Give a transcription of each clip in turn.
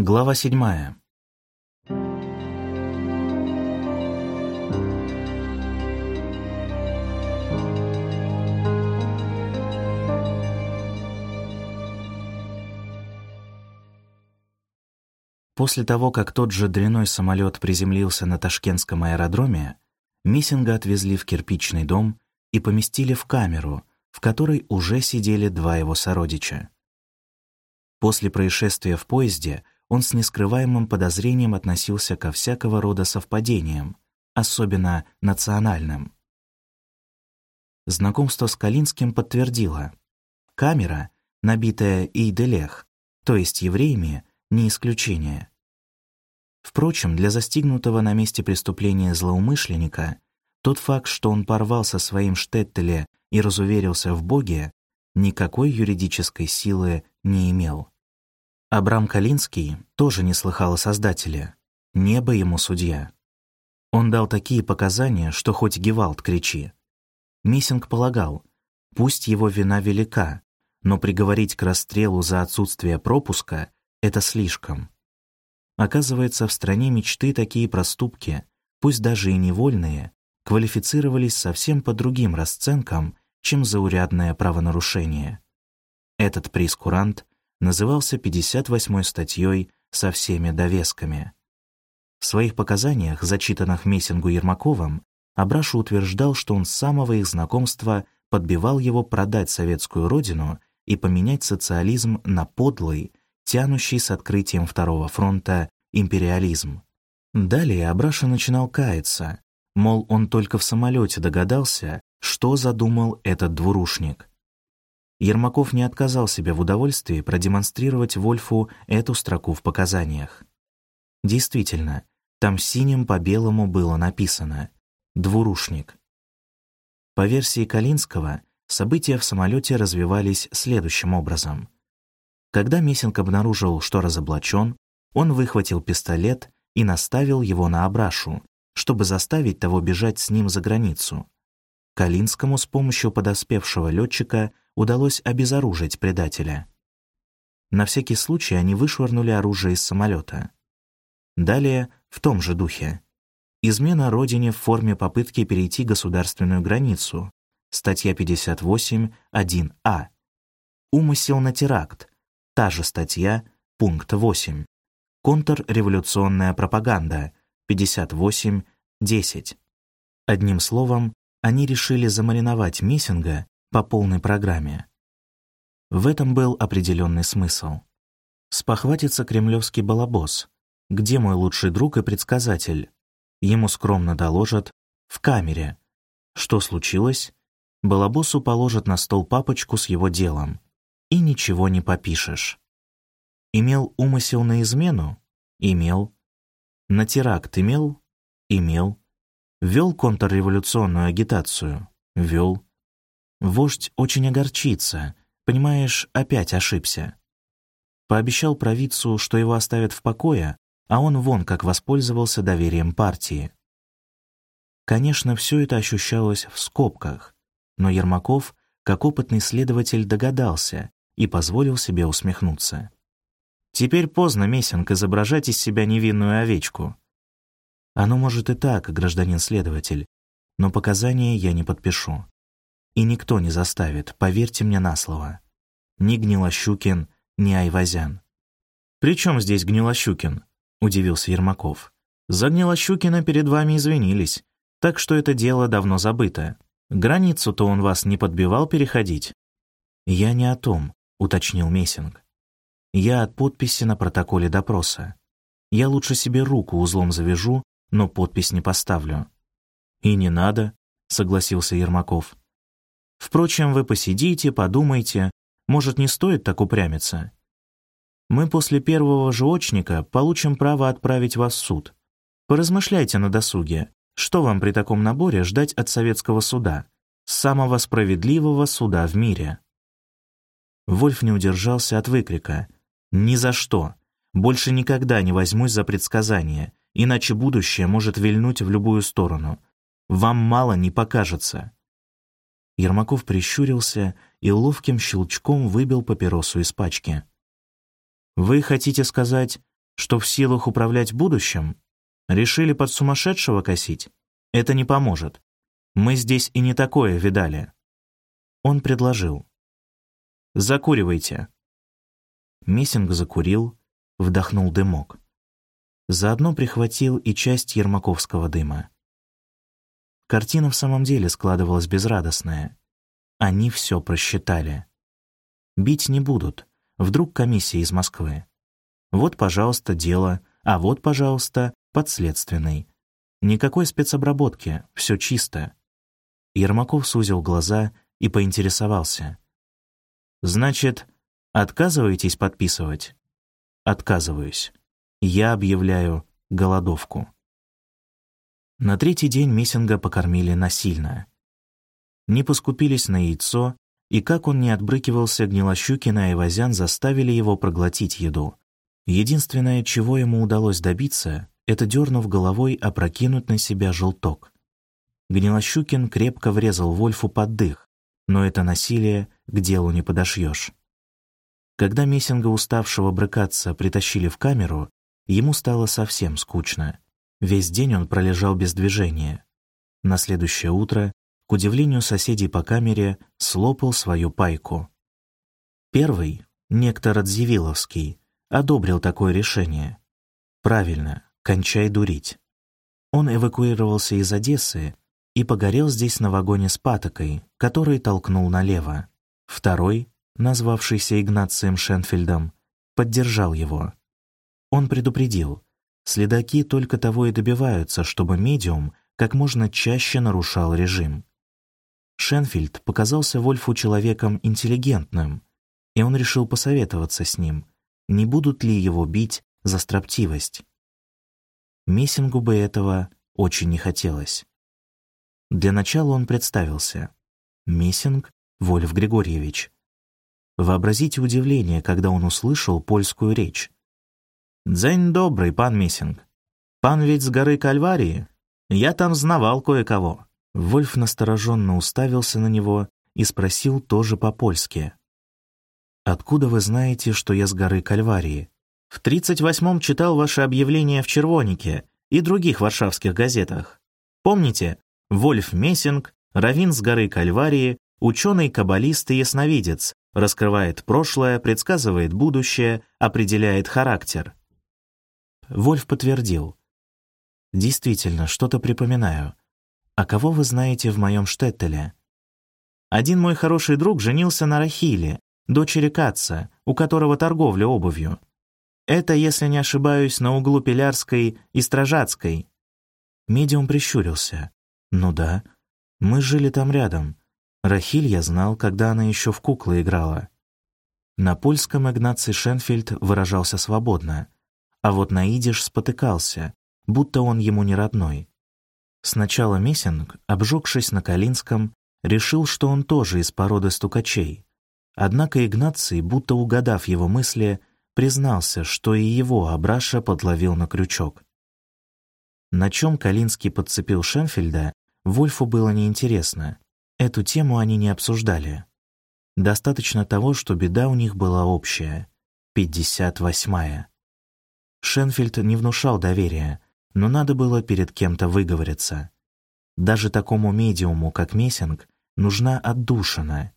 Глава седьмая. После того, как тот же дряной самолет приземлился на Ташкентском аэродроме, Миссинга отвезли в кирпичный дом и поместили в камеру, в которой уже сидели два его сородича. После происшествия в поезде он с нескрываемым подозрением относился ко всякого рода совпадениям, особенно национальным. Знакомство с Калинским подтвердило. Камера, набитая Иделех, то есть евреями, не исключение. Впрочем, для застигнутого на месте преступления злоумышленника тот факт, что он порвал со своим Штеттеле и разуверился в Боге, никакой юридической силы не имел. Абрам Калинский тоже не слыхал о Создателе. Небо ему судья. Он дал такие показания, что хоть Гевалд кричи. Миссинг полагал, пусть его вина велика, но приговорить к расстрелу за отсутствие пропуска это слишком. Оказывается, в стране мечты такие проступки, пусть даже и невольные, квалифицировались совсем по другим расценкам, чем заурядное правонарушение. Этот прескурант назывался 58-й статьей со всеми довесками. В своих показаниях, зачитанных Мессингу Ермаковым, Абрашу утверждал, что он с самого их знакомства подбивал его продать советскую родину и поменять социализм на подлый, тянущий с открытием Второго фронта империализм. Далее Абраша начинал каяться, мол, он только в самолете догадался, что задумал этот двурушник. Ермаков не отказал себе в удовольствии продемонстрировать Вольфу эту строку в показаниях. Действительно, там синим по белому было написано «двурушник». По версии Калинского, события в самолете развивались следующим образом. Когда Мессинг обнаружил, что разоблачен, он выхватил пистолет и наставил его на Абрашу, чтобы заставить того бежать с ним за границу. Калинскому с помощью подоспевшего летчика удалось обезоружить предателя. На всякий случай они вышвырнули оружие из самолета. Далее, в том же духе. Измена Родине в форме попытки перейти государственную границу. Статья 58.1а. Умысел на теракт. Та же статья, пункт 8. Контрреволюционная пропаганда, 58.10. Одним словом, они решили замариновать Мессинга по полной программе. В этом был определенный смысл. Спохватится кремлевский балабос. Где мой лучший друг и предсказатель? Ему скромно доложат «в камере». Что случилось? Балабосу положат на стол папочку с его делом и ничего не попишешь. Имел умысел на измену? Имел. На теракт имел? Имел. Вел контрреволюционную агитацию? Вел. Вождь очень огорчится, понимаешь, опять ошибся. Пообещал провидцу, что его оставят в покое, а он вон как воспользовался доверием партии. Конечно, все это ощущалось в скобках, но Ермаков как опытный следователь догадался и позволил себе усмехнуться. «Теперь поздно, Мессинг, изображать из себя невинную овечку». «Оно может и так, гражданин следователь, но показания я не подпишу. И никто не заставит, поверьте мне на слово. Ни Гнилощукин, ни Айвазян». «При чем здесь Гнилощукин?» — удивился Ермаков. «За Гнилощукина перед вами извинились, так что это дело давно забыто. Границу-то он вас не подбивал переходить?» «Я не о том», — уточнил Мессинг. «Я от подписи на протоколе допроса. Я лучше себе руку узлом завяжу, но подпись не поставлю». «И не надо», — согласился Ермаков. «Впрочем, вы посидите, подумайте, может, не стоит так упрямиться. Мы после первого же очника получим право отправить вас в суд. Поразмышляйте на досуге, что вам при таком наборе ждать от советского суда, самого справедливого суда в мире? Вольф не удержался от выкрика. «Ни за что! Больше никогда не возьмусь за предсказание, иначе будущее может вильнуть в любую сторону. Вам мало не покажется». Ермаков прищурился и ловким щелчком выбил папиросу из пачки. «Вы хотите сказать, Что в силах управлять будущим? Решили под сумасшедшего косить? Это не поможет. Мы здесь и не такое видали. Он предложил. «Закуривайте». Мессинг закурил, вдохнул дымок. Заодно прихватил и часть ермаковского дыма. Картина в самом деле складывалась безрадостная. Они все просчитали. Бить не будут. Вдруг комиссия из Москвы. Вот, пожалуйста, дело, а вот, пожалуйста, подследственный. Никакой спецобработки, все чисто. Ермаков сузил глаза и поинтересовался. «Значит, отказываетесь подписывать?» «Отказываюсь. Я объявляю голодовку». На третий день Мессинга покормили насильно. Не поскупились на яйцо, и как он не отбрыкивался, Гнилощукин и Айвазян заставили его проглотить еду. Единственное, чего ему удалось добиться, это, дернув головой, опрокинуть на себя желток. Гнилощукин крепко врезал Вольфу под дых, но это насилие к делу не подошьешь. Когда Мессинга, уставшего брыкаться, притащили в камеру, ему стало совсем скучно. Весь день он пролежал без движения. На следующее утро, к удивлению соседей по камере, слопал свою пайку. Первый, некто Радзивилловский, одобрил такое решение. Правильно, кончай дурить. Он эвакуировался из Одессы и погорел здесь на вагоне с патокой, который толкнул налево. Второй, назвавшийся Игнацием Шенфельдом, поддержал его. Он предупредил, следаки только того и добиваются, чтобы медиум как можно чаще нарушал режим. Шенфельд показался Вольфу человеком интеллигентным, и он решил посоветоваться с ним, не будут ли его бить за строптивость. Мессингу бы этого очень не хотелось. Для начала он представился. Мессинг Вольф Григорьевич. Вообразите удивление, когда он услышал польскую речь. «Дзень добрый, пан Мессинг. Пан ведь с горы Кальварии? Я там знавал кое-кого». Вольф настороженно уставился на него и спросил тоже по-польски. «Откуда вы знаете, что я с горы Кальварии?» «В 38-м читал ваше объявление в «Червонике» и других варшавских газетах. Помните, Вольф Мессинг, Равин с горы Кальварии, ученый-каббалист и ясновидец, раскрывает прошлое, предсказывает будущее, определяет характер. Вольф подтвердил. «Действительно, что-то припоминаю. А кого вы знаете в моем Штеттеле?» «Один мой хороший друг женился на Рахиле, дочери Каца, у которого торговля обувью. Это, если не ошибаюсь, на углу Пилярской и Стражатской». Медиум прищурился. «Ну да, мы жили там рядом. Рахиль я знал, когда она еще в куклы играла». На польском Игнаций Шенфельд выражался свободно, а вот на идиш спотыкался, будто он ему не родной. Сначала Мессинг, обжегшись на Калинском, решил, что он тоже из породы стукачей. Однако Игнаций, будто угадав его мысли, признался, что и его Абраша подловил на крючок. На чем Калинский подцепил Шенфельда, Вольфу было неинтересно. Эту тему они не обсуждали. Достаточно того, что беда у них была общая — 58-я. Шенфельд не внушал доверия, но надо было перед кем-то выговориться. Даже такому медиуму, как Мессинг, нужна отдушина.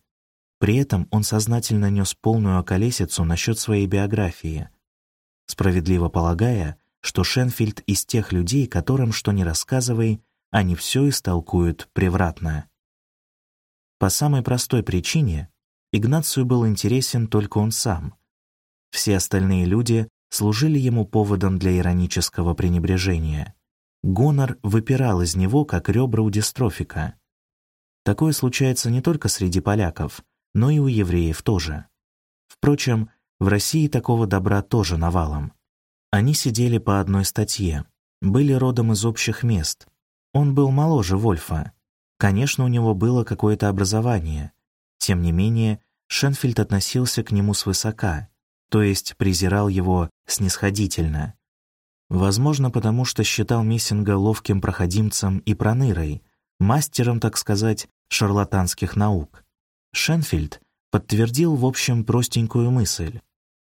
При этом он сознательно нес полную околесицу насчет своей биографии, справедливо полагая, что Шенфельд из тех людей, которым что ни рассказывай, они все истолкуют превратно. По самой простой причине Игнацию был интересен только он сам. Все остальные люди служили ему поводом для иронического пренебрежения. Гонор выпирал из него, как ребра у дистрофика. Такое случается не только среди поляков, но и у евреев тоже. Впрочем, в России такого добра тоже навалом. Они сидели по одной статье, были родом из общих мест, он был моложе Вольфа. Конечно, у него было какое-то образование. Тем не менее, Шенфельд относился к нему свысока, то есть презирал его снисходительно. Возможно, потому что считал Мессинга ловким проходимцем и пронырой, мастером, так сказать, шарлатанских наук. Шенфельд подтвердил, в общем, простенькую мысль,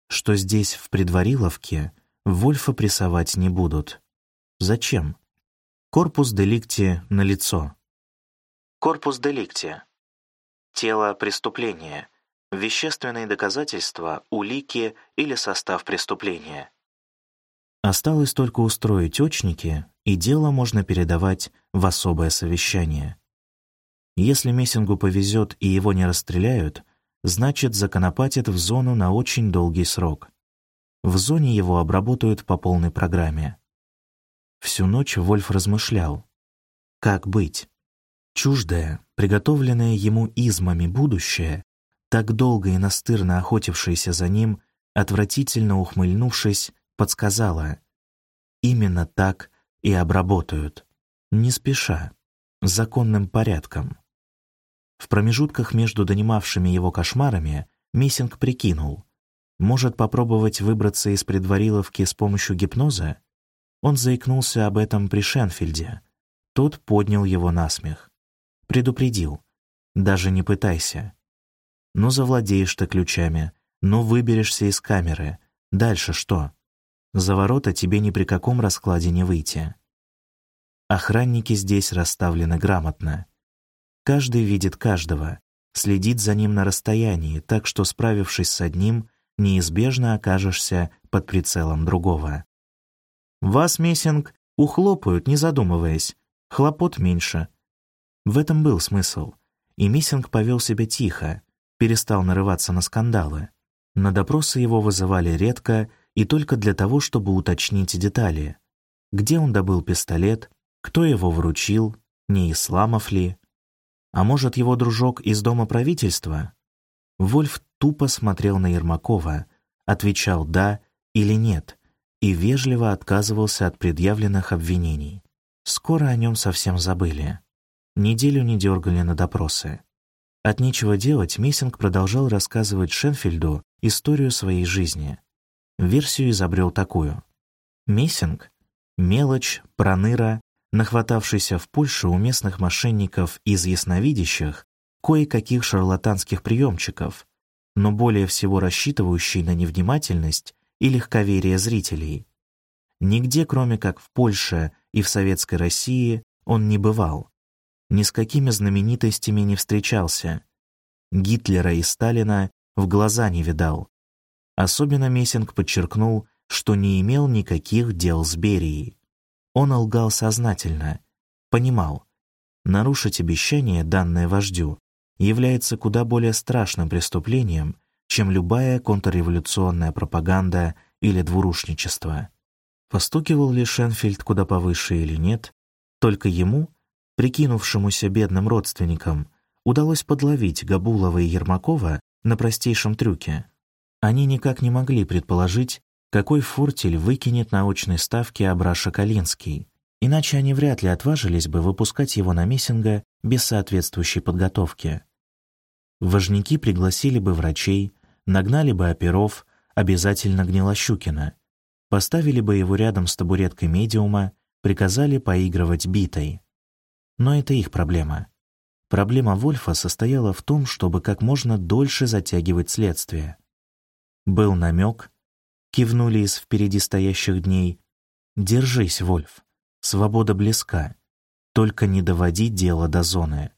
что здесь, в предвариловке, Вольфа прессовать не будут. Зачем? Корпус деликти на лицо. Корпус деликти. Тело преступления. Вещественные доказательства, улики или состав преступления. Осталось только устроить очники, и дело можно передавать в особое совещание. Если Мессингу повезет и его не расстреляют, значит, законопатят в зону на очень долгий срок. В зоне его обработают по полной программе. Всю ночь Вольф размышлял. Как быть? Чуждое, приготовленное ему измами будущее, так долго и настырно охотившееся за ним, отвратительно ухмыльнувшись, подсказала. Именно так и обработают. Не спеша, законным порядком. В промежутках между донимавшими его кошмарами Мессинг прикинул, может попробовать выбраться из предвариловки с помощью гипноза? Он заикнулся об этом при Шенфельде. Тот поднял его на смех. Предупредил. «Даже не пытайся. Ну, завладеешь ты ключами, ну, выберешься из камеры. Дальше что? За ворота тебе ни при каком раскладе не выйти. Охранники здесь расставлены грамотно. Каждый видит каждого, следит за ним на расстоянии, так что, справившись с одним, неизбежно окажешься под прицелом другого. Вас, Мессинг, ухлопают, не задумываясь, хлопот меньше. В этом был смысл, и Мессинг повел себя тихо, перестал нарываться на скандалы. На допросы его вызывали редко и только для того, чтобы уточнить детали. Где он добыл пистолет, кто его вручил, не Исламов ли. А может, его дружок из Дома правительства? Вольф тупо смотрел на Ермакова, отвечал «да» или «нет» и вежливо отказывался от предъявленных обвинений. Скоро о нем совсем забыли. Неделю не дергали на допросы. От нечего делать Мессинг продолжал рассказывать Шенфельду историю своей жизни. Версию изобрел такую. Мессинг — мелочь, проныра, нахватавшийся в Польше у местных мошенников из ясновидящих кое-каких шарлатанских приемчиков, но более всего рассчитывающий на невнимательность и легковерие зрителей. Нигде, кроме как в Польше и в Советской России, он не бывал. Ни с какими знаменитостями не встречался. Гитлера и Сталина в глаза не видал, Особенно Мессинг подчеркнул, что не имел никаких дел с Берией. Он лгал сознательно, понимал, нарушить обещание, данное вождю, является куда более страшным преступлением, чем любая контрреволюционная пропаганда или двурушничество. Постукивал ли Шенфельд куда повыше или нет, только ему, прикинувшемуся бедным родственникам, удалось подловить Габулова и Ермакова на простейшем трюке. Они никак не могли предположить, какой фортель выкинет на очной ставке Абраша Калинский, иначе они вряд ли отважились бы выпускать его на Мессинга без соответствующей подготовки. Важники пригласили бы врачей, нагнали бы оперов, обязательно Гнилощукина, поставили бы его рядом с табуреткой медиума, приказали поигрывать битой. Но это их проблема. Проблема Вольфа состояла в том, чтобы как можно дольше затягивать следствие. Был намек, кивнули из впереди стоящих дней. «Держись, Вольф, свобода близка, только не доводи дело до зоны,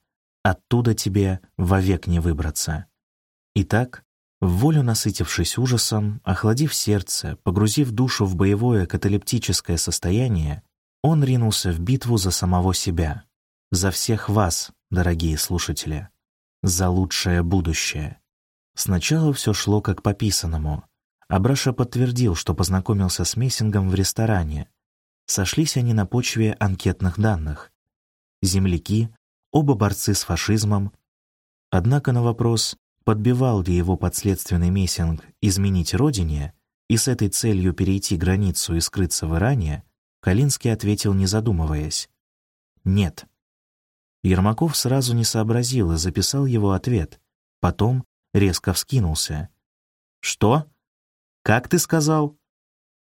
оттуда тебе вовек не выбраться». Итак, волю насытившись ужасом, охладив сердце, погрузив душу в боевое каталептическое состояние, он ринулся в битву за самого себя, за всех вас, дорогие слушатели, за лучшее будущее. Сначала все шло как по писанному. Абраша подтвердил, что познакомился с Мессингом в ресторане. Сошлись они на почве анкетных данных. Земляки, оба борцы с фашизмом. Однако на вопрос, подбивал ли его подследственный Мессинг изменить родине и с этой целью перейти границу и скрыться в Иране, Калинский ответил, не задумываясь. «Нет». Ермаков сразу не сообразил и записал его ответ. Потом резко вскинулся. «Что? Как ты сказал?»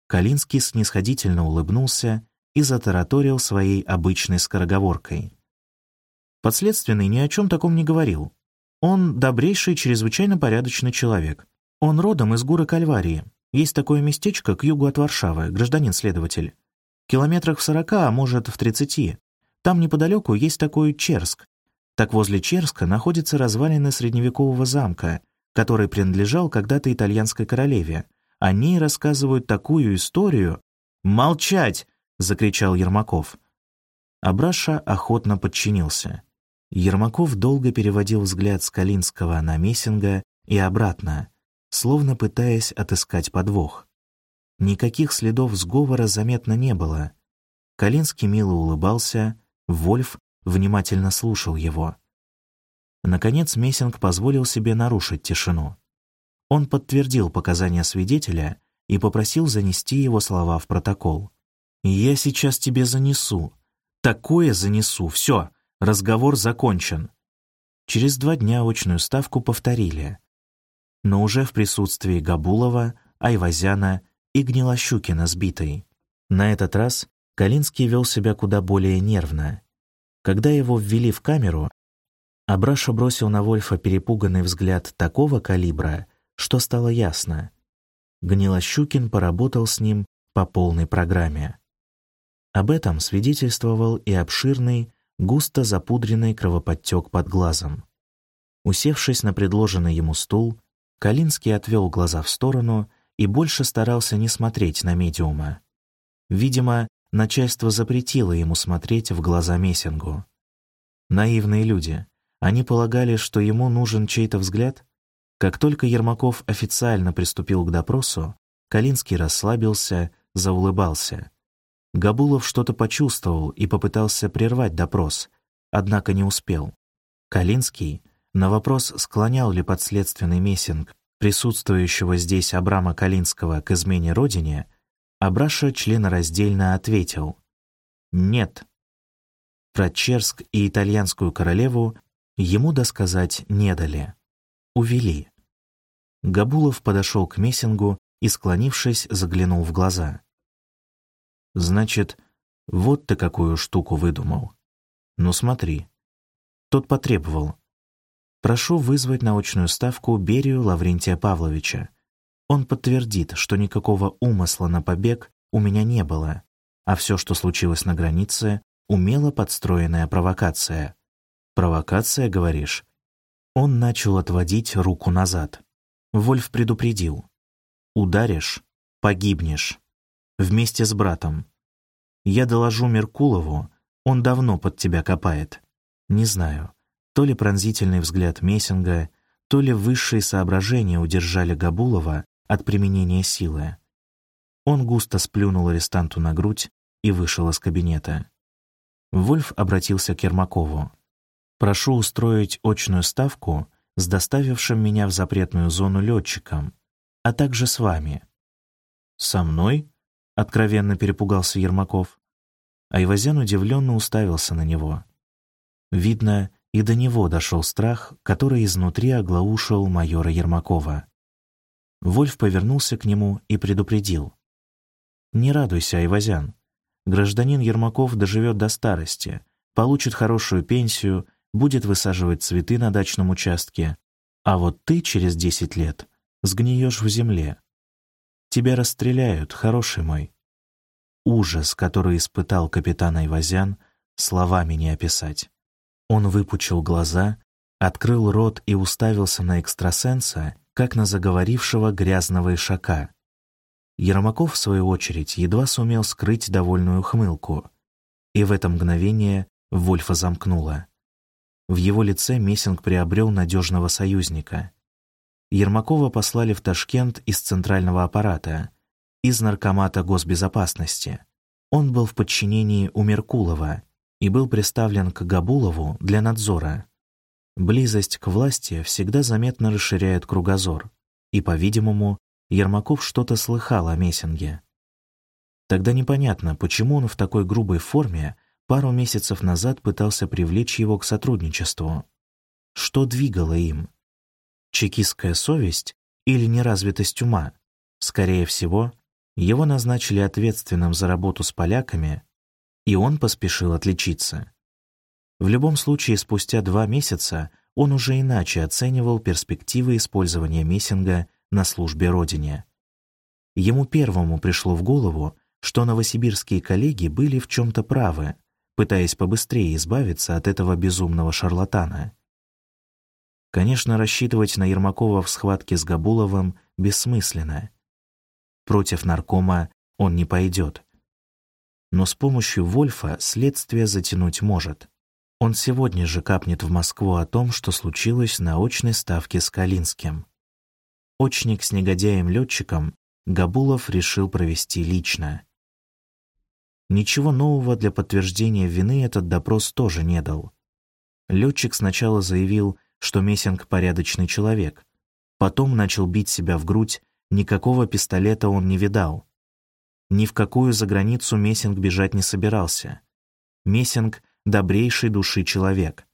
Калинский снисходительно улыбнулся и затараторил своей обычной скороговоркой. Подследственный ни о чем таком не говорил. Он добрейший, чрезвычайно порядочный человек. Он родом из горы Кальварии. Есть такое местечко к югу от Варшавы, гражданин-следователь. Километрах в сорока, а может, в тридцати. Там неподалеку есть такой Черск. Так возле Черска находятся развалины средневекового замка, который принадлежал когда-то итальянской королеве. Они рассказывают такую историю. «Молчать!» — закричал Ермаков. Абраша охотно подчинился. Ермаков долго переводил взгляд с Калинского на Мессинга и обратно, словно пытаясь отыскать подвох. Никаких следов сговора заметно не было. Калинский мило улыбался, Вольф внимательно слушал его. Наконец Мессинг позволил себе нарушить тишину. Он подтвердил показания свидетеля и попросил занести его слова в протокол. «Я сейчас тебе занесу. Такое занесу. Все, разговор закончен». Через два дня очную ставку повторили, но уже в присутствии Габулова, Айвазяна и Гнилощукина сбитой. На этот раз Калинский вел себя куда более нервно. Когда его ввели в камеру, Абраша бросил на Вольфа перепуганный взгляд такого калибра, что стало ясно. Гнилощукин поработал с ним по полной программе. Об этом свидетельствовал и обширный, густо запудренный кровоподтек под глазом. Усевшись на предложенный ему стул, Калинский отвел глаза в сторону и больше старался не смотреть на медиума. Видимо, начальство запретило ему смотреть в глаза Мессингу. Наивные люди. Они полагали, что ему нужен чей-то взгляд? Как только Ермаков официально приступил к допросу, Калинский расслабился, заулыбался. Габулов что-то почувствовал и попытался прервать допрос, однако не успел. Калинский на вопрос, склонял ли подследственный Мессинг присутствующего здесь Абрама Калинского к измене родине, Абраша членораздельно ответил «Нет». Про Черск и итальянскую королеву ему досказать не дали. Увели. Габулов подошел к Мессингу и, склонившись, заглянул в глаза. «Значит, вот ты какую штуку выдумал. Ну смотри». Тот потребовал. «Прошу вызвать на очную ставку Берию Лаврентия Павловича. Он подтвердит, что никакого умысла на побег у меня не было, а все, что случилось на границе, умело подстроенная провокация. Провокация, говоришь? Он начал отводить руку назад. Вольф предупредил. Ударишь — погибнешь. Вместе с братом. Я доложу Меркулову, он давно под тебя копает. Не знаю, то ли пронзительный взгляд Мессинга, то ли высшие соображения удержали Габулова от применения силы. Он густо сплюнул арестанту на грудь и вышел из кабинета. Вольф обратился к Ермакову. «Прошу устроить очную ставку с доставившим меня в запретную зону летчиком, а также с вами». «Со мной?» — откровенно перепугался Ермаков. Айвазян удивленно уставился на него. Видно, и до него дошел страх, который изнутри оглаушил майора Ермакова. Вольф повернулся к нему и предупредил. «Не радуйся, Айвазян. Гражданин Ермаков доживет до старости, получит хорошую пенсию, будет высаживать цветы на дачном участке, а вот ты через десять лет сгниешь в земле. Тебя расстреляют, хороший мой. Ужас, который испытал капитан Айвазян, словами не описать. Он выпучил глаза, открыл рот и уставился на экстрасенса, как на заговорившего грязного ишака. Ермаков, в свою очередь, едва сумел скрыть довольную хмылку, и в это мгновение Вольфа замкнула. В его лице Мессинг приобрел надежного союзника. Ермакова послали в Ташкент из центрального аппарата, из наркомата госбезопасности. Он был в подчинении у Меркулова и был представлен к Габулову для надзора. Близость к власти всегда заметно расширяет кругозор, и, по-видимому, Ермаков что-то слыхал о Мессинге. Тогда непонятно, почему он в такой грубой форме пару месяцев назад пытался привлечь его к сотрудничеству. Что двигало им? чекистская совесть или неразвитость ума. Скорее всего, его назначили ответственным за работу с поляками, и он поспешил отличиться. В любом случае, спустя два месяца он уже иначе оценивал перспективы использования Мессинга на службе Родине. Ему первому пришло в голову, что новосибирские коллеги были в чем-то правы, пытаясь побыстрее избавиться от этого безумного шарлатана. Конечно, рассчитывать на Ермакова в схватке с Габуловым бессмысленно. Против наркома он не пойдет. Но с помощью Вольфа следствие затянуть может. Он сегодня же капнет в Москву о том, что случилось на очной ставке с Калинским. Очник с негодяем-летчиком Габулов решил провести лично. Ничего нового для подтверждения вины этот допрос тоже не дал. Летчик сначала заявил, что Мессинг порядочный человек, потом начал бить себя в грудь, никакого пистолета он не видал. Ни в какую заграницу Мессинг бежать не собирался. Мессинг — добрейшей души человек.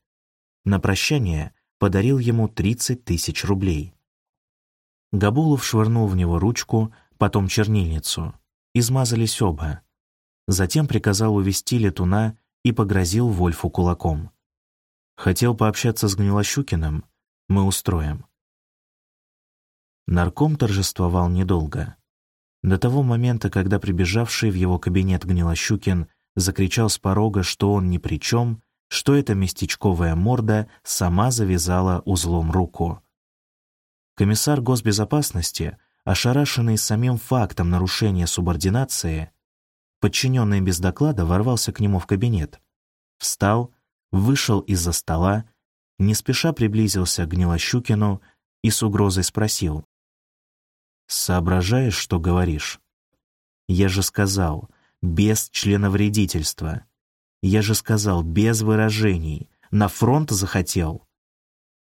На прощание подарил ему 30 тысяч рублей. Габулов швырнул в него ручку, потом чернильницу. Измазались оба. Затем приказал увести летуна и погрозил Вольфу кулаком. «Хотел пообщаться с Гнилощукиным? Мы устроим». Нарком торжествовал недолго. До того момента, когда прибежавший в его кабинет Гнилощукин закричал с порога, что он ни при чем, что эта местечковая морда сама завязала узлом руку. Комиссар госбезопасности, ошарашенный самим фактом нарушения субординации, подчиненный без доклада ворвался к нему в кабинет. Встал, вышел из-за стола, не спеша приблизился к Гнилощукину и с угрозой спросил. «Соображаешь, что говоришь? Я же сказал, без членовредительства. Я же сказал, без выражений. На фронт захотел».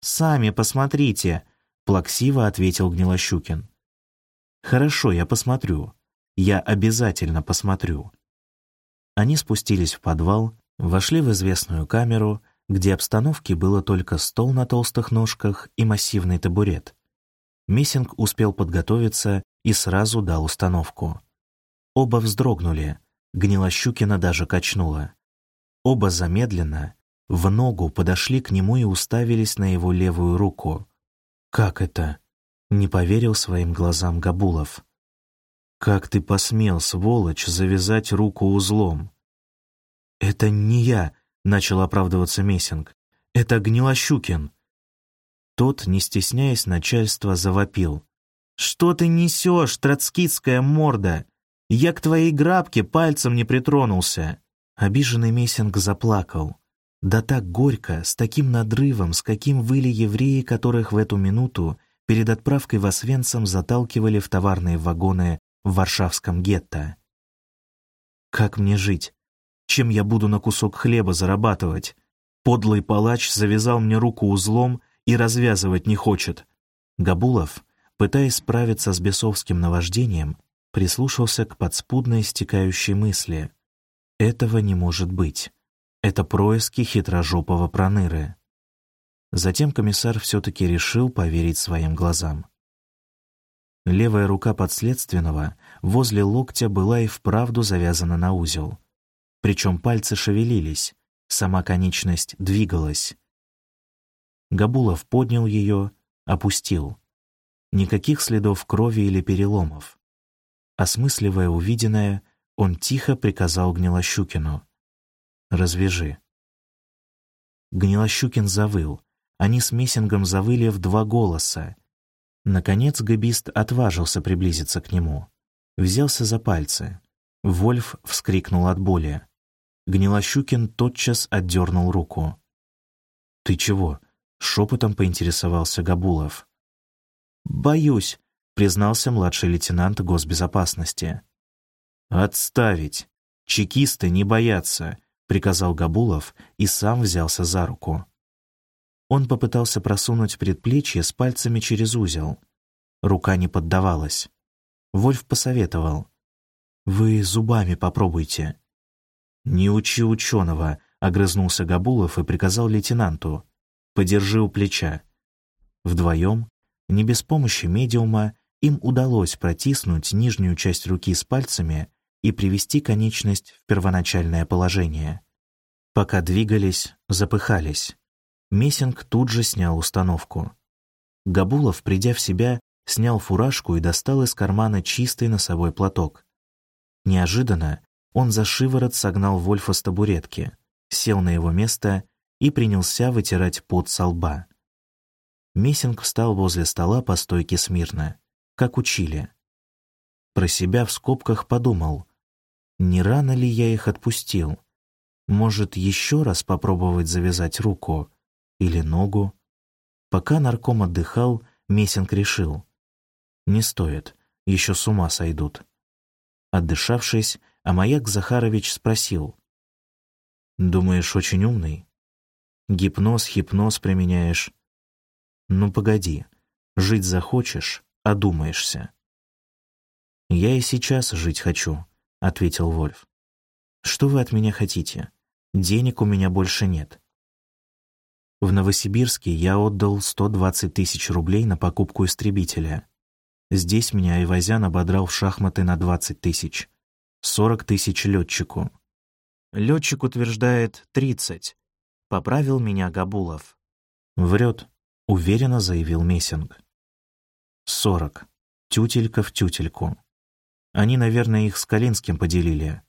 «Сами посмотрите», плаксиво ответил Гнилощукин. «Хорошо, я посмотрю. Я обязательно посмотрю». Они спустились в подвал, вошли в известную камеру, где обстановки было только стол на толстых ножках и массивный табурет. Миссинг успел подготовиться и сразу дал установку. Оба вздрогнули, Гнилощукина даже качнула. Оба замедленно, в ногу подошли к нему и уставились на его левую руку. «Как это?» — не поверил своим глазам Габулов. «Как ты посмел, сволочь, завязать руку узлом?» «Это не я», — начал оправдываться Мессинг. «Это Гнилощукин». Тот, не стесняясь начальства, завопил. «Что ты несешь, троцкистская морда? Я к твоей грабке пальцем не притронулся». Обиженный Мессинг заплакал. Да так горько, с таким надрывом, с каким выли евреи, которых в эту минуту перед отправкой в Освенцим заталкивали в товарные вагоны в Варшавском гетто. «Как мне жить? Чем я буду на кусок хлеба зарабатывать? Подлый палач завязал мне руку узлом и развязывать не хочет». Габулов, пытаясь справиться с бесовским наваждением, прислушался к подспудной стекающей мысли. «Этого не может быть». Это происки хитрожопого проныры. Затем комиссар все-таки решил поверить своим глазам. Левая рука подследственного возле локтя была и вправду завязана на узел. Причем пальцы шевелились, сама конечность двигалась. Габулов поднял ее, опустил. Никаких следов крови или переломов. Осмысливая увиденное, он тихо приказал Гнилощукину. Развяжи». Гнилощукин завыл. Они с Мессингом завыли в два голоса. Наконец габист отважился приблизиться к нему. Взялся за пальцы. Вольф вскрикнул от боли. Гнилощукин тотчас отдернул руку. «Ты чего?» — шепотом поинтересовался Габулов. «Боюсь», — признался младший лейтенант госбезопасности. «Отставить! Чекисты не боятся приказал Габулов и сам взялся за руку. Он попытался просунуть предплечье с пальцами через узел. Рука не поддавалась. Вольф посоветовал. «Вы зубами попробуйте». «Не учи ученого», — огрызнулся Габулов и приказал лейтенанту. «Подержи у плеча». Вдвоем, не без помощи медиума, им удалось протиснуть нижнюю часть руки с пальцами и привести конечность в первоначальное положение. Пока двигались, запыхались. Мессинг тут же снял установку. Габулов, придя в себя, снял фуражку и достал из кармана чистый носовой платок. Неожиданно он за шиворот согнал Вольфа с табуретки, сел на его место и принялся вытирать пот со лба. Мессинг встал возле стола по стойке смирно, как учили. Про себя в скобках подумал, не рано ли я их отпустил? Может, еще раз попробовать завязать руку или ногу? Пока нарком отдыхал, Мессинг решил. Не стоит, еще с ума сойдут. Отдышавшись, Амаяк Захарович спросил. «Думаешь, очень умный? Гипноз, хипноз применяешь? Ну, погоди, жить захочешь, одумаешься». «Я и сейчас жить хочу», — ответил Вольф. «Что вы от меня хотите? Денег у меня больше нет. В Новосибирске я отдал 120 тысяч рублей на покупку истребителя. Здесь меня Ивазян ободрал в шахматы на 20 тысяч. 40 тысяч летчику. Летчик утверждает 30. Поправил меня Габулов. Врет, уверенно заявил Мессинг. 40. Тютелька в тютельку. Они, наверное, их с Калинским поделили.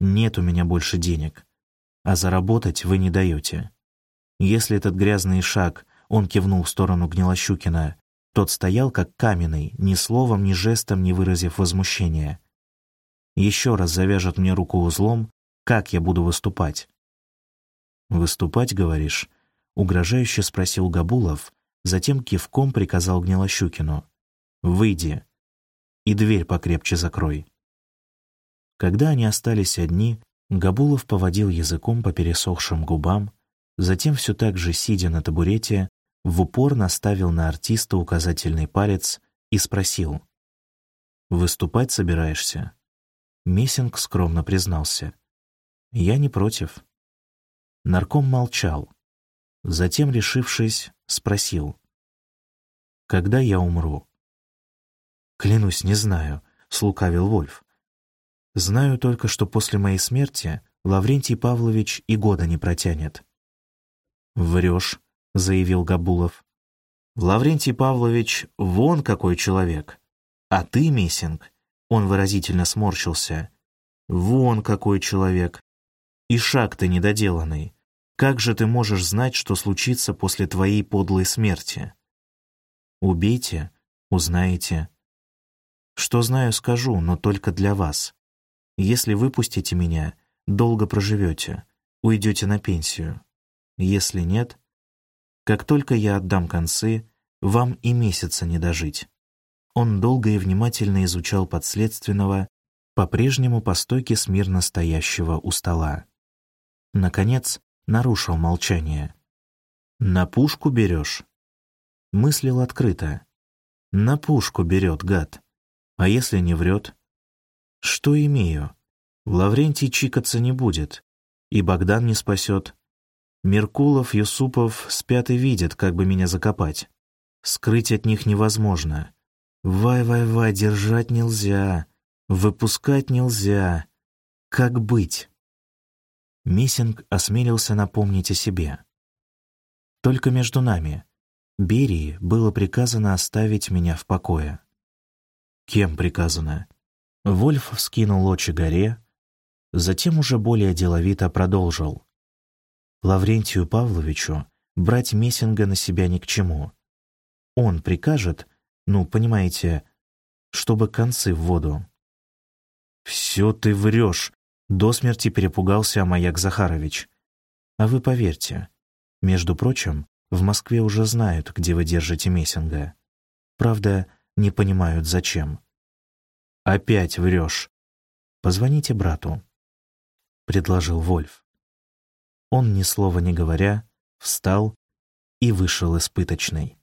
Нет у меня больше денег. А заработать вы не даете. Если этот грязный шаг, он кивнул в сторону Гнилощукина, тот стоял как каменный, ни словом, ни жестом не выразив возмущения. Еще раз завяжет мне руку узлом, как я буду выступать? «Выступать, говоришь?» — угрожающе спросил Габулов, затем кивком приказал Гнилощукину. «Выйди и дверь покрепче закрой». Когда они остались одни, Габулов поводил языком по пересохшим губам, Затем все так же, сидя на табурете, в упор наставил на артиста указательный палец и спросил. «Выступать собираешься?» Мессинг скромно признался. «Я не против». Нарком молчал. Затем, решившись, спросил. «Когда я умру?» «Клянусь, не знаю», — слукавил Вольф. «Знаю только, что после моей смерти Лаврентий Павлович и года не протянет. «Врешь», — заявил Габулов. «Лаврентий Павлович вон какой человек. А ты, Мессинг», — он выразительно сморщился, «вон какой человек. И шаг ты недоделанный. Как же ты можешь знать, что случится после твоей подлой смерти? Убейте, узнаете. Что знаю, скажу, но только для вас. Если выпустите меня, долго проживете, уйдете на пенсию. Если нет, как только я отдам концы, вам и месяца не дожить. Он долго и внимательно изучал подследственного, по-прежнему по стойке смирно стоящего у стола. Наконец, нарушил молчание. «На пушку берешь?» Мыслил открыто. «На пушку берет, гад. А если не врет?» «Что имею? Лаврентий чикаться не будет, и Богдан не спасет, Меркулов, Юсупов спят и видят, как бы меня закопать. Скрыть от них невозможно. Вай-вай-вай, держать нельзя. Выпускать нельзя. Как быть? Мессинг осмелился напомнить о себе. Только между нами. Берии было приказано оставить меня в покое. Кем приказано? Вольф вскинул очи горе, затем уже более деловито продолжил. Лаврентию Павловичу брать Мессинга на себя ни к чему. Он прикажет, ну, понимаете, чтобы концы в воду. «Все ты врешь», — до смерти перепугался Амаяк Захарович. «А вы поверьте, между прочим, в Москве уже знают, где вы держите Мессинга. Правда, не понимают, зачем». «Опять врешь». «Позвоните брату», — предложил Вольф. Он, ни слова не говоря, встал и вышел из пыточной.